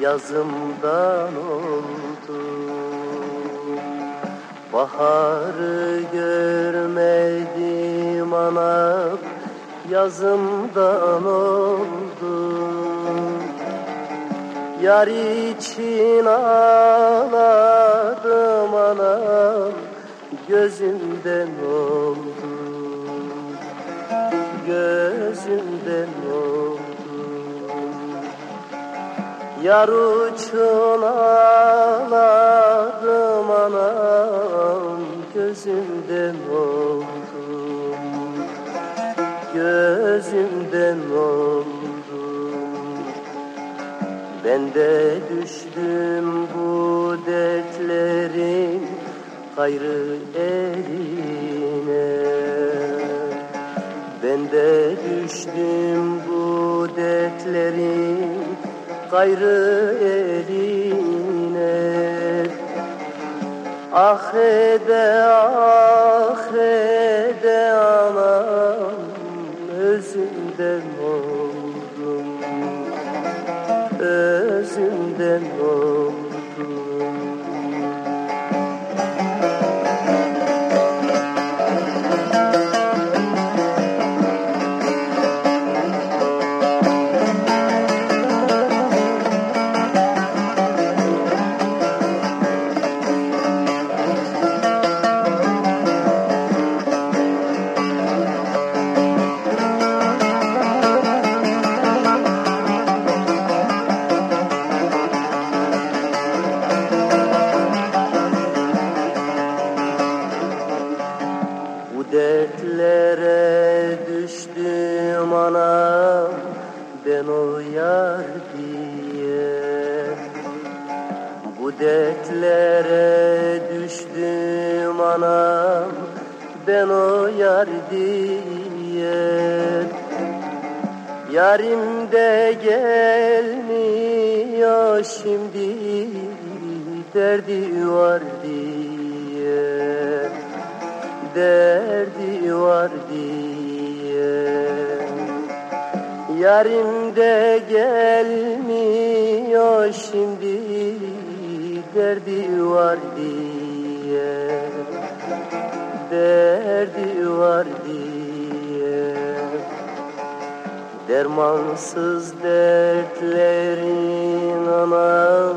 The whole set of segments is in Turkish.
yazımdan oldu. Baharı görmedim anam yazımdan oldu. Yar için ağladım anam gözümden oldu. Gözümden oldu Yar uçun ağladım anam gözümden oldum. Gözümden oldum. Ben de düştüm bu dertlerin gayrı eline Ben de düştüm bu dertlerin gayrı eline. Ah ede ah ede anam özümden oldum. Özümden oldum ben o yar diye. Bu dertlere düştüm anam ben o yar diye. Yarim de gelmiyor şimdi derdi var diye. Derdi var diye Yarim de gelmiyor şimdi derdi var diye. Derdi var diye. Dermansız dertlerin anam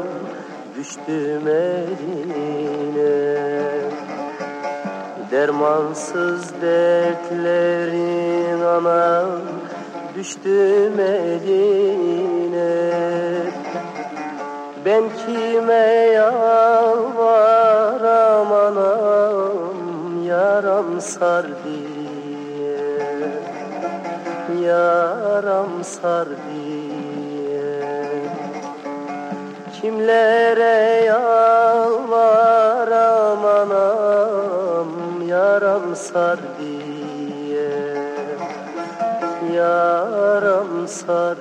düştüm eline Dermansız dertlerin anam düştüm eline Ben kime yalvaram anam yaram sar Yaram sar Kimlere yalvaram anam yaram sar diye Yaram sar